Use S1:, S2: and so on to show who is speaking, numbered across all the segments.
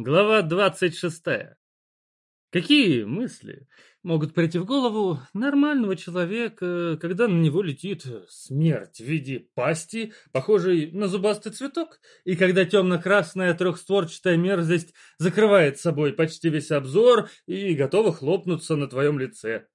S1: Глава 26. Какие мысли могут прийти в голову нормального человека, когда на него летит смерть в виде пасти, похожей на зубастый цветок, и когда темно-красная трехстворчатая мерзость закрывает собой почти весь обзор и готова хлопнуться на твоем лице?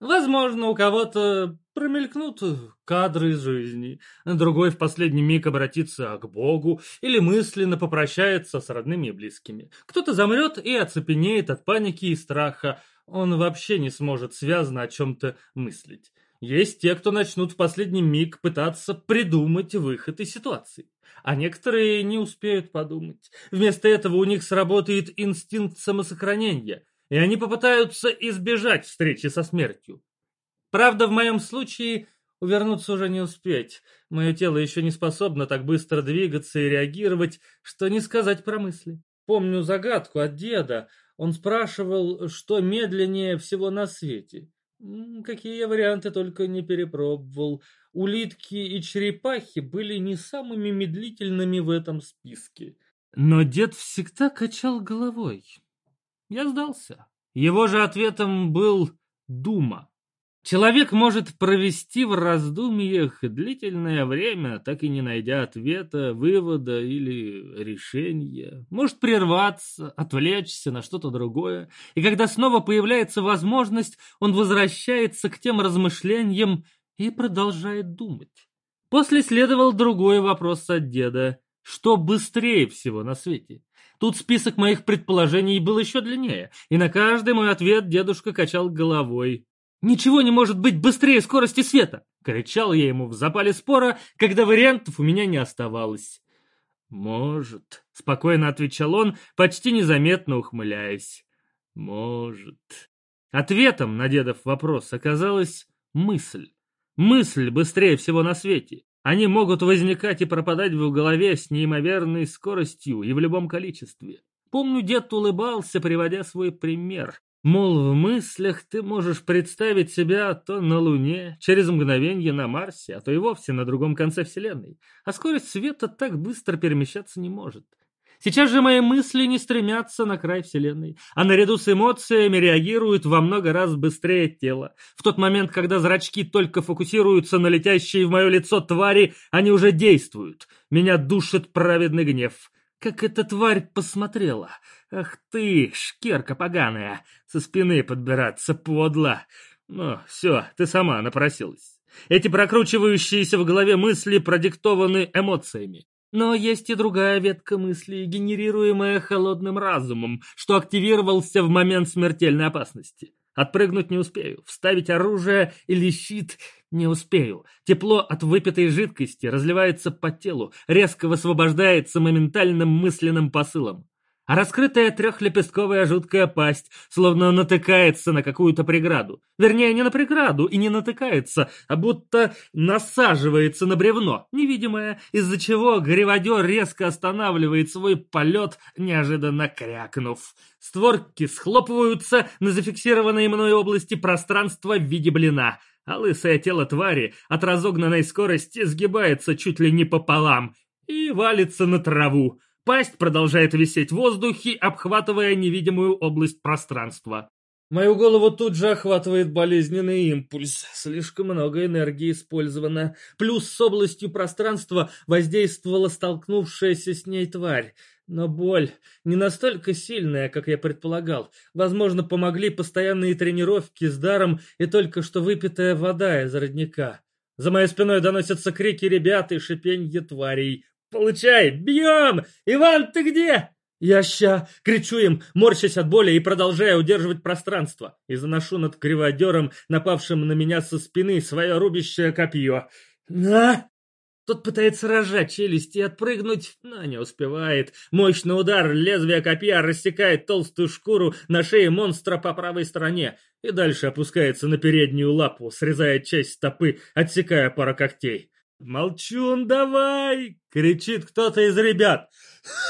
S1: Возможно, у кого-то промелькнут кадры из жизни, другой в последний миг обратится к Богу или мысленно попрощается с родными и близкими. Кто-то замрет и оцепенеет от паники и страха, он вообще не сможет связно о чем-то мыслить. Есть те, кто начнут в последний миг пытаться придумать выход из ситуации. А некоторые не успеют подумать. Вместо этого у них сработает инстинкт самосохранения, и они попытаются избежать встречи со смертью. Правда, в моем случае увернуться уже не успеть. Мое тело еще не способно так быстро двигаться и реагировать, что не сказать про мысли. Помню загадку от деда. Он спрашивал, что медленнее всего на свете. Какие я варианты только не перепробовал. Улитки и черепахи были не самыми медлительными в этом списке. Но дед всегда качал головой. Я сдался. Его же ответом был «дума». Человек может провести в раздумьях длительное время, так и не найдя ответа, вывода или решения. Может прерваться, отвлечься на что-то другое. И когда снова появляется возможность, он возвращается к тем размышлениям и продолжает думать. После следовал другой вопрос от деда. Что быстрее всего на свете? Тут список моих предположений был еще длиннее, и на каждый мой ответ дедушка качал головой. «Ничего не может быть быстрее скорости света!» — кричал я ему в запале спора, когда вариантов у меня не оставалось. «Может», — спокойно отвечал он, почти незаметно ухмыляясь. «Может». Ответом на дедов вопрос оказалась мысль. Мысль быстрее всего на свете. Они могут возникать и пропадать в голове с неимоверной скоростью и в любом количестве. Помню, дед улыбался, приводя свой пример. Мол, в мыслях ты можешь представить себя то на Луне, через мгновение на Марсе, а то и вовсе на другом конце Вселенной. А скорость света так быстро перемещаться не может. Сейчас же мои мысли не стремятся на край Вселенной, а наряду с эмоциями реагируют во много раз быстрее тела. В тот момент, когда зрачки только фокусируются на летящие в мое лицо твари, они уже действуют. Меня душит праведный гнев. Как эта тварь посмотрела. Ах ты, шкерка поганая, со спины подбираться подло. Ну, все, ты сама напросилась. Эти прокручивающиеся в голове мысли продиктованы эмоциями. Но есть и другая ветка мысли, генерируемая холодным разумом, что активировался в момент смертельной опасности. Отпрыгнуть не успею, вставить оружие или щит не успею. Тепло от выпитой жидкости разливается по телу, резко высвобождается моментальным мысленным посылом а раскрытая трехлепестковая жуткая пасть словно натыкается на какую-то преграду. Вернее, не на преграду и не натыкается, а будто насаживается на бревно, невидимое, из-за чего гриводер резко останавливает свой полет, неожиданно крякнув. Створки схлопываются на зафиксированной мной области пространства в виде блина, а лысое тело твари от разогнанной скорости сгибается чуть ли не пополам и валится на траву. Пасть продолжает висеть в воздухе, обхватывая невидимую область пространства. Мою голову тут же охватывает болезненный импульс. Слишком много энергии использовано. Плюс с областью пространства воздействовала столкнувшаяся с ней тварь. Но боль не настолько сильная, как я предполагал. Возможно, помогли постоянные тренировки с даром и только что выпитая вода из родника. За моей спиной доносятся крики ребят и шипенье тварей. «Получай! Бьем! Иван, ты где?» Я ща кричу им, морщась от боли и продолжая удерживать пространство, и заношу над криводером, напавшим на меня со спины, свое рубящее копье. «На!» Тот пытается разжать челюсть и отпрыгнуть, но не успевает. Мощный удар лезвия копья рассекает толстую шкуру на шее монстра по правой стороне и дальше опускается на переднюю лапу, срезая часть стопы, отсекая пару когтей. «Молчун, давай!» — кричит кто-то из ребят.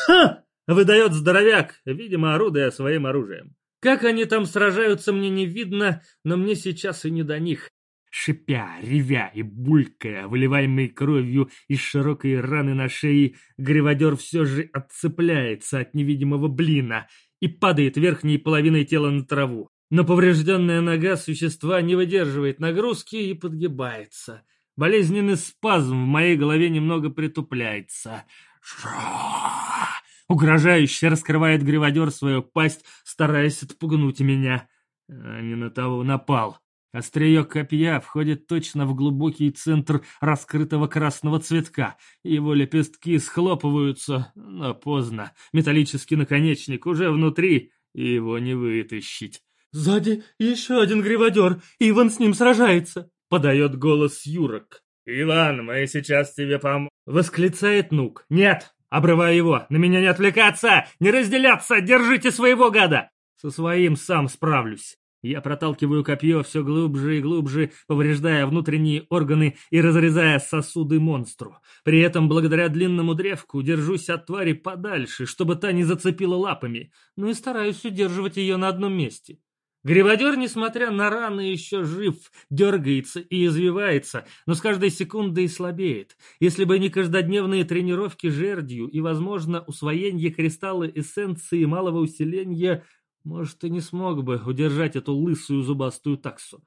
S1: «Ха!» — выдает здоровяк, видимо, орудуя своим оружием. Как они там сражаются, мне не видно, но мне сейчас и не до них. Шипя, ревя и булькая, выливаемой кровью из широкой раны на шее, гриводер все же отцепляется от невидимого блина и падает верхней половиной тела на траву. Но поврежденная нога существа не выдерживает нагрузки и подгибается. Болезненный спазм в моей голове немного притупляется. Ша! Угрожающе раскрывает гриводер свою пасть, стараясь отпугнуть меня. А не на того напал. Острие копья входит точно в глубокий центр раскрытого красного цветка. Его лепестки схлопываются, но поздно. Металлический наконечник уже внутри, и его не вытащить.
S2: «Сзади еще один гриводер, Иван с ним сражается!»
S1: — подает голос Юрок. «Иван, мы сейчас тебе пом...» — восклицает Нук. «Нет!» — обрываю его. «На меня не отвлекаться! Не разделяться! Держите своего гада!» «Со своим сам справлюсь!» Я проталкиваю копье все глубже и глубже, повреждая внутренние органы и разрезая сосуды монстру. При этом, благодаря длинному древку, держусь от твари подальше, чтобы та не зацепила лапами, но и стараюсь удерживать ее на одном месте. Гриводер, несмотря на раны, еще жив, дергается и извивается, но с каждой секундой слабеет. Если бы не каждодневные тренировки жердью и, возможно, усвоение кристалла эссенции малого усиления, может, и не смог бы удержать эту лысую зубастую таксу.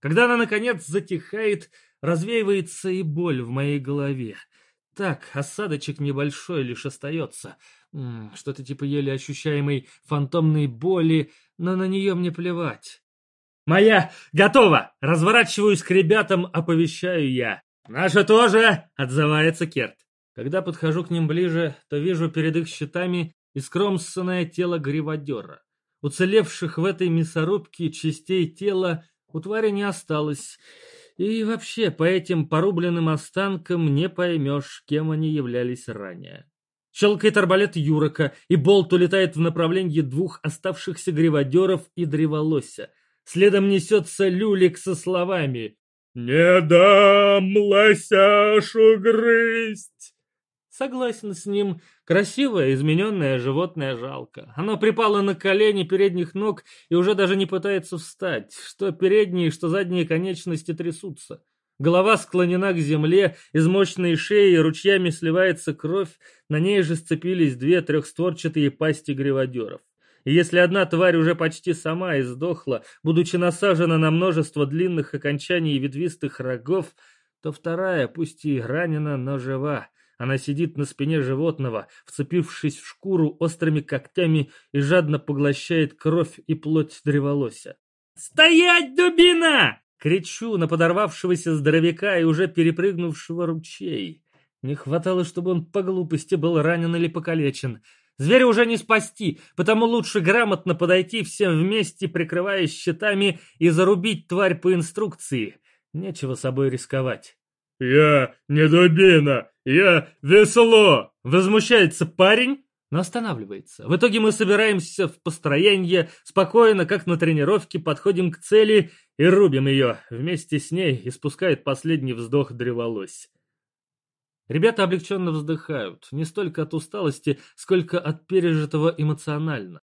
S1: Когда она, наконец, затихает, развеивается и боль в моей голове. Так, осадочек небольшой лишь остается. Что-то типа еле ощущаемой фантомной боли, но на нее мне плевать. «Моя готова!» Разворачиваюсь к ребятам, оповещаю я. «Наша тоже!» — отзывается Керт. Когда подхожу к ним ближе, то вижу перед их щитами искромсанное тело гриводера. Уцелевших в этой мясорубке частей тела у твари не осталось. И вообще, по этим порубленным останкам не поймешь, кем они являлись ранее. Щелкает арбалет Юрока, и болт улетает в направлении двух оставшихся гриводеров и древолося. Следом несется люлик со словами «Не дам лосяшу грызть!» Согласен с ним. Красивое, измененное животное жалко. Оно припало на колени передних ног и уже даже не пытается встать. Что передние, что задние конечности трясутся. Голова склонена к земле, из мощной шеи ручьями сливается кровь, на ней же сцепились две трехстворчатые пасти гриводеров. И если одна тварь уже почти сама издохла, будучи насажена на множество длинных окончаний ветвистых рогов, то вторая, пусть и ранена, но жива. Она сидит на спине животного, вцепившись в шкуру острыми когтями и жадно поглощает кровь и плоть древолося. «Стоять, дубина!» — кричу на подорвавшегося здоровяка и уже перепрыгнувшего ручей. Не хватало, чтобы он по глупости был ранен или покалечен. Зверя уже не спасти, потому лучше грамотно подойти всем вместе, прикрываясь щитами, и зарубить тварь по инструкции. Нечего собой рисковать.
S2: «Я не дубина, я весело!»
S1: Возмущается парень, но останавливается. В итоге мы собираемся в построение, спокойно, как на тренировке, подходим к цели и рубим ее. Вместе с ней испускает последний вздох древолось. Ребята облегченно вздыхают, не столько от усталости, сколько от пережитого эмоционально.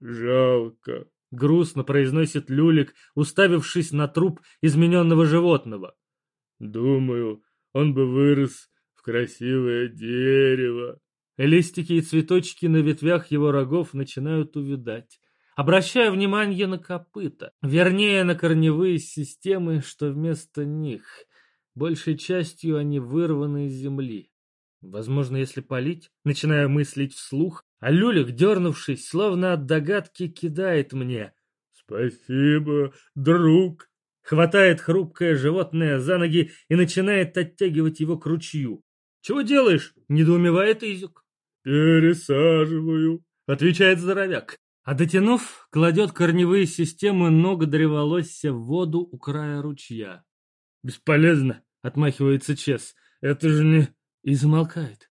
S2: «Жалко», —
S1: грустно произносит Люлик, уставившись на труп измененного животного.
S2: Думаю, он бы вырос в красивое дерево.
S1: Листики и цветочки на ветвях его рогов начинают увядать. Обращая внимание на копыта, вернее на корневые системы, что вместо них. Большей частью они вырваны из земли. Возможно, если полить, начинаю мыслить вслух, а Люлик, дернувшись, словно от догадки, кидает мне.
S2: «Спасибо, друг!»
S1: Хватает хрупкое животное за ноги и начинает оттягивать его к ручью. «Чего делаешь?» — недоумевает Изюк.
S2: «Пересаживаю», —
S1: отвечает здоровяк. А дотянув, кладет корневые системы ног древолосся в воду у края ручья.
S2: «Бесполезно», — отмахивается Чес. «Это же не...»
S1: И замолкает.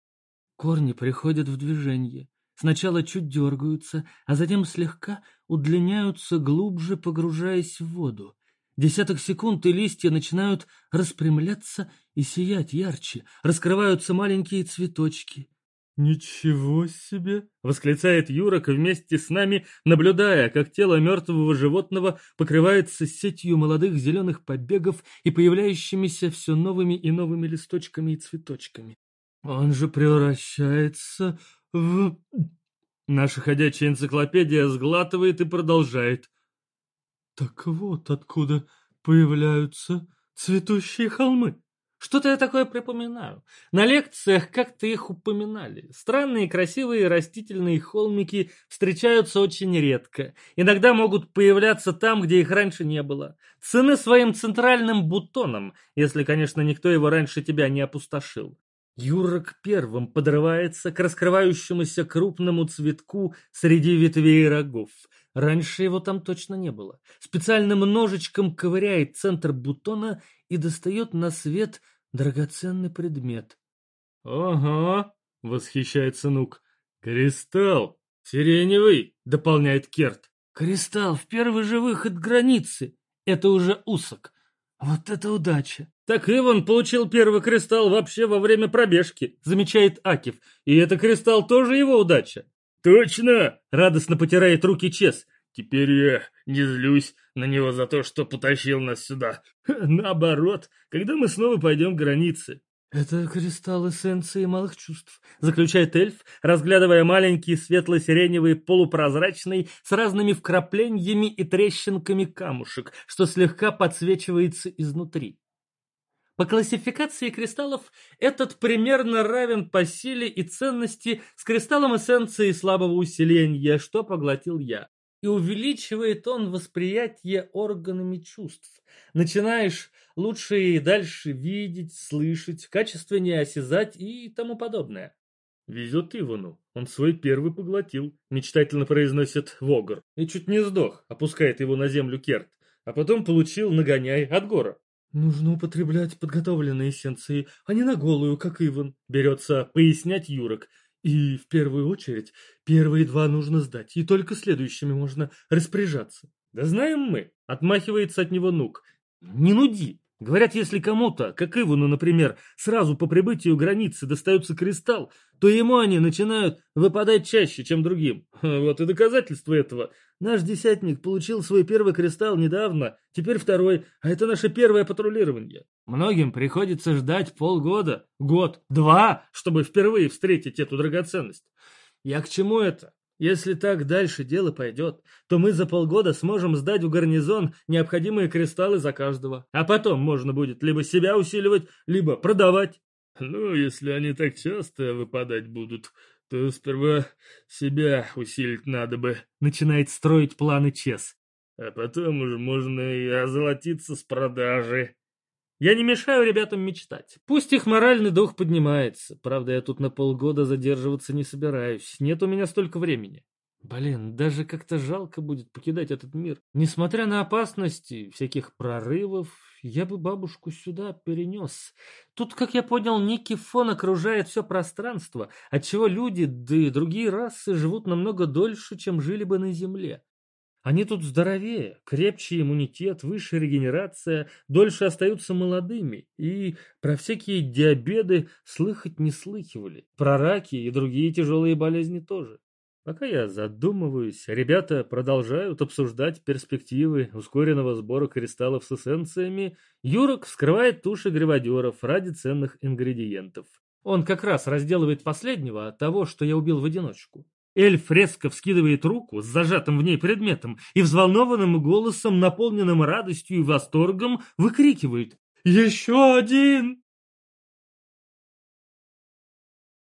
S1: Корни приходят в движение. Сначала чуть дергаются, а затем слегка удлиняются, глубже погружаясь в воду. Десяток секунд, и листья начинают распрямляться и сиять ярче, раскрываются маленькие цветочки.
S2: «Ничего себе!»
S1: — восклицает Юрок вместе с нами, наблюдая, как тело мертвого животного покрывается сетью молодых зеленых побегов и появляющимися все новыми и новыми листочками и цветочками.
S2: «Он же превращается в...»
S1: Наша ходячая энциклопедия сглатывает и продолжает.
S2: «Так вот откуда появляются цветущие холмы».
S1: Что-то я такое припоминаю. На лекциях как-то их упоминали. Странные красивые растительные холмики встречаются очень редко. Иногда могут появляться там, где их раньше не было. Цены своим центральным бутоном, если, конечно, никто его раньше тебя не опустошил. Юрок первым подрывается к раскрывающемуся крупному цветку среди ветвей рогов. Раньше его там точно не было. Специальным ножичком ковыряет центр бутона и достает на свет драгоценный предмет.
S2: «Ага», — восхищается Нук. «Кристалл! Сиреневый!» — дополняет Керт.
S1: «Кристалл в первый же выход границы! Это уже усок! Вот это удача!» «Так Иван получил первый кристалл вообще во время пробежки», — замечает Акив. «И это кристалл тоже его удача».
S2: «Точно!»
S1: — радостно потирает руки Чес.
S2: Теперь я не злюсь на него за то, что потащил нас сюда. Наоборот, когда мы снова пойдем к границе.
S1: «Это кристалл эссенции малых чувств», — заключает эльф, разглядывая маленький светло-сиреневый полупрозрачный с разными вкраплениями и трещинками камушек, что слегка подсвечивается изнутри. По классификации кристаллов этот примерно равен по силе и ценности с кристаллом эссенции слабого усиления, что поглотил я и увеличивает он восприятие органами чувств. Начинаешь лучше и дальше видеть, слышать, качественнее осязать и тому подобное.
S2: «Везет Ивану, он свой первый поглотил», — мечтательно произносит Вогр. И чуть не сдох, опускает его на землю Керт, а потом получил нагоняй от гора.
S1: «Нужно употреблять подготовленные эссенции, а не на голую, как Иван», — берется пояснять Юрок. И в первую очередь первые два нужно сдать, и только следующими можно распоряжаться.
S2: Да знаем мы, отмахивается от него Нук.
S1: Не нуди. Говорят, если кому-то, как Ивану, например, сразу по прибытию границы достается кристалл, то ему они начинают выпадать чаще, чем другим.
S2: Вот и доказательство этого.
S1: Наш десятник получил свой первый кристалл недавно, теперь второй, а это наше первое патрулирование. Многим приходится ждать полгода, год, два, чтобы впервые встретить эту драгоценность. Я к чему это? Если так дальше дело пойдет, то мы за полгода сможем сдать в гарнизон необходимые кристаллы за каждого. А потом можно будет либо себя усиливать, либо продавать.
S2: Ну, если они так часто выпадать будут, то сперва себя усилить надо бы.
S1: Начинает строить планы Чес.
S2: А потом уже можно и озолотиться с продажи.
S1: Я не мешаю ребятам мечтать. Пусть их моральный дух поднимается. Правда, я тут на полгода задерживаться не собираюсь. Нет у меня столько времени. Блин, даже как-то жалко будет покидать этот мир. Несмотря на опасности, всяких прорывов, я бы бабушку сюда перенес. Тут, как я понял, некий фон окружает все пространство, отчего люди, да и другие расы живут намного дольше, чем жили бы на Земле. Они тут здоровее, крепче иммунитет, выше регенерация, дольше остаются молодыми. И про всякие диабеты слыхать не слыхивали. Про раки и другие тяжелые болезни тоже. Пока я задумываюсь, ребята продолжают обсуждать перспективы ускоренного сбора кристаллов с эссенциями. Юрок вскрывает туши гриводеров ради ценных ингредиентов. Он как раз разделывает последнего того, что я убил в одиночку. Эльф резко вскидывает руку с зажатым в ней предметом и взволнованным голосом, наполненным радостью и восторгом, выкрикивает
S2: «Еще один!»